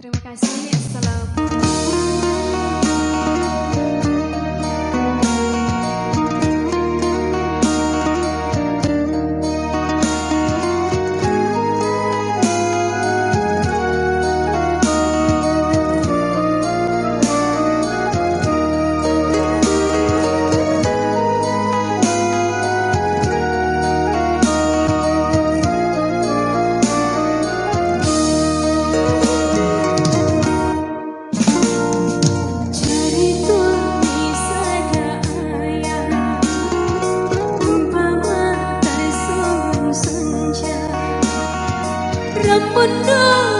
Terima kasih. Assalamualaikum. yang benda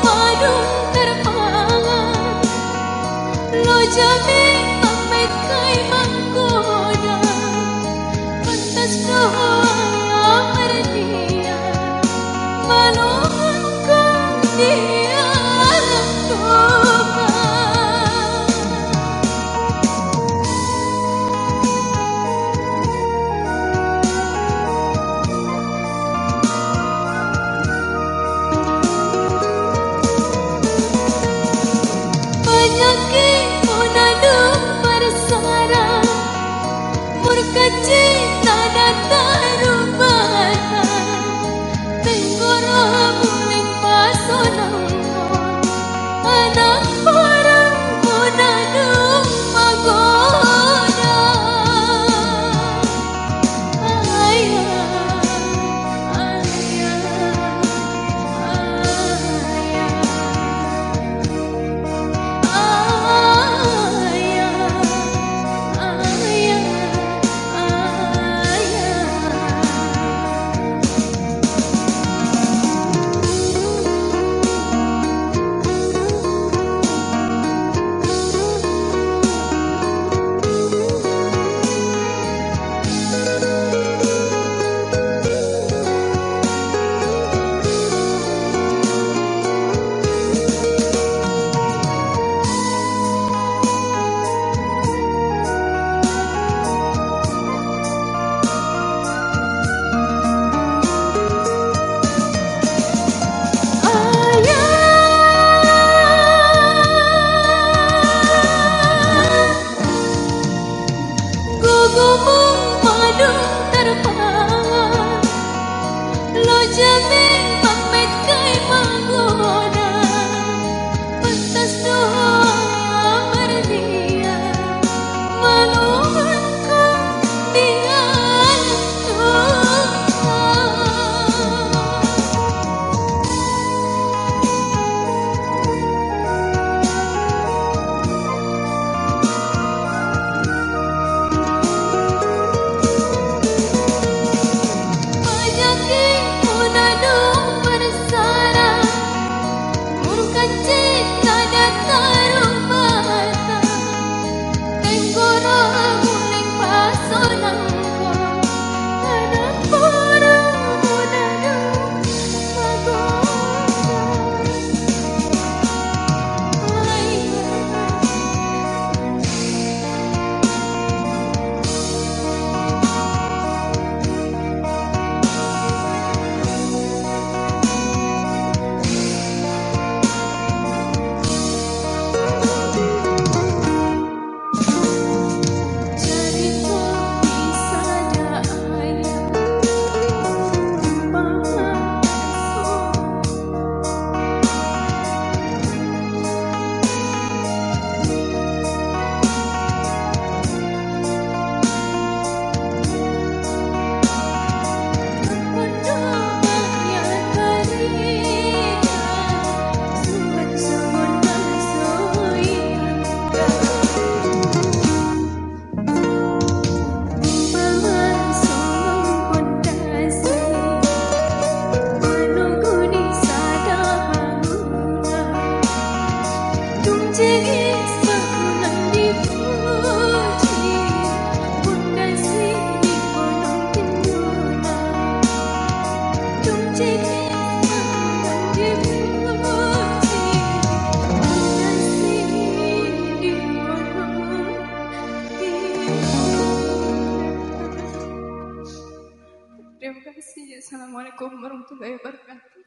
quiero ver más. Lo llamé. looking to. Kasih. Assalamualaikum warahmatullahi wabarakatuh.